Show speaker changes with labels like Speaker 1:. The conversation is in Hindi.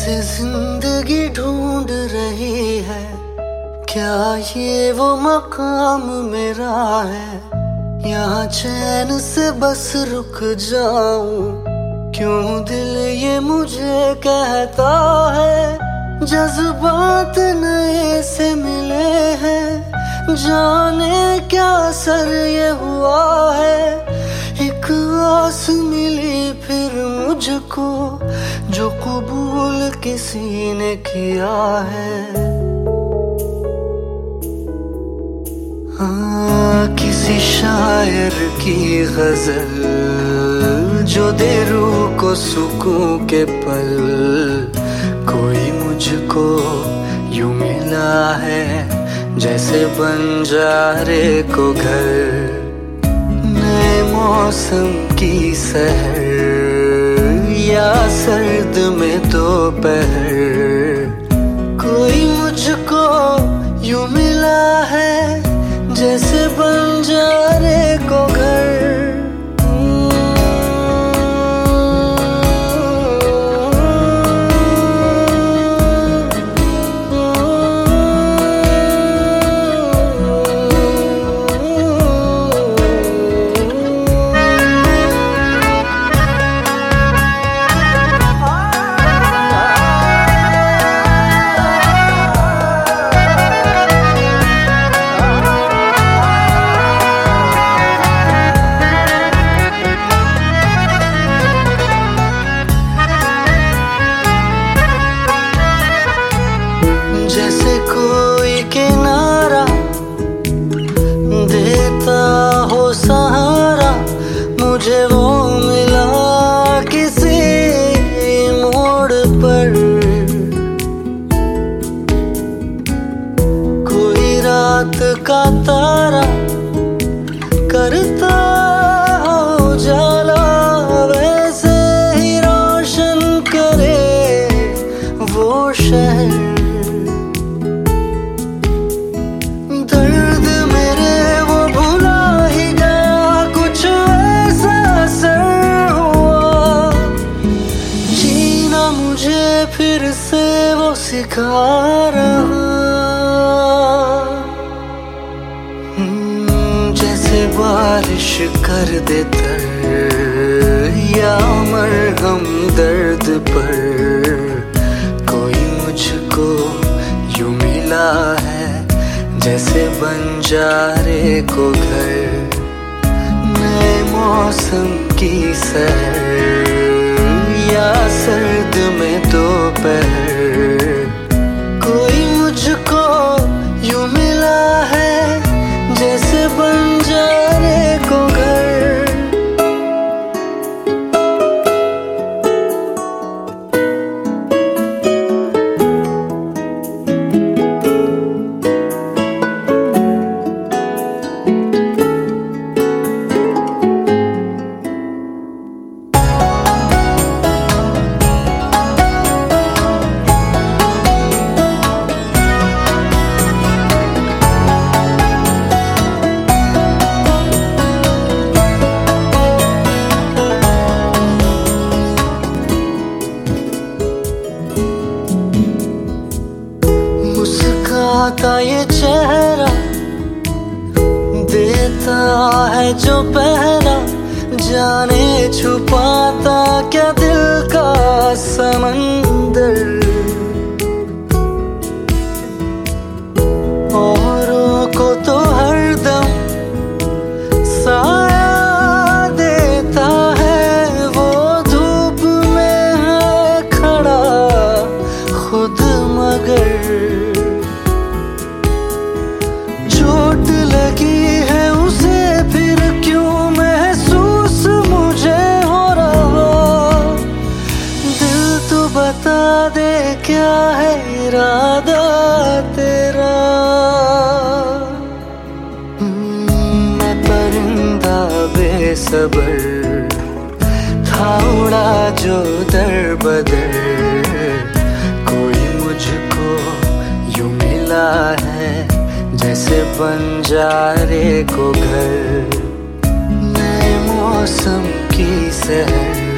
Speaker 1: जैसे ज़िंदगी ढूंढ रही है। क्या ये वो मकाम मेरा है? यहाँ चैन से बस रुक जाऊँ। क्यों दिल ये मुझे कहता है? जज्बात नए से मिले हैं। जाने क्या सर ये हुआ है? एक आस मिली फिर मुझको जो कबूल किसी ने किया है। हाँ किसी शायर की गज़ल जो दे रूह को सुकून के पल। कोई मुझको यू मिला है जैसे बंजारे को घर। नए मौसम की सहर या सर्द में दोपहर। कोई मुझको यू मिला है जैसे बन को जैसे मुझे फिर से वो सिखा रहा। हम्म, जैसे बारिश कर दे तर या मरहम दर्द पर। कोई मुझको यू मिला है जैसे बंजारे को घर। नए मौसम की सहर या सर्द में दोपहर मुस्काता ये चेहरा देता है जो पहरा जाने छुपाता क्या दिल का समंदर? बेसबर था उड़ा जो दर बदर। कोई मुझको यू मिला है, जैसे बंजारे को घर। नए मौसम की सहर।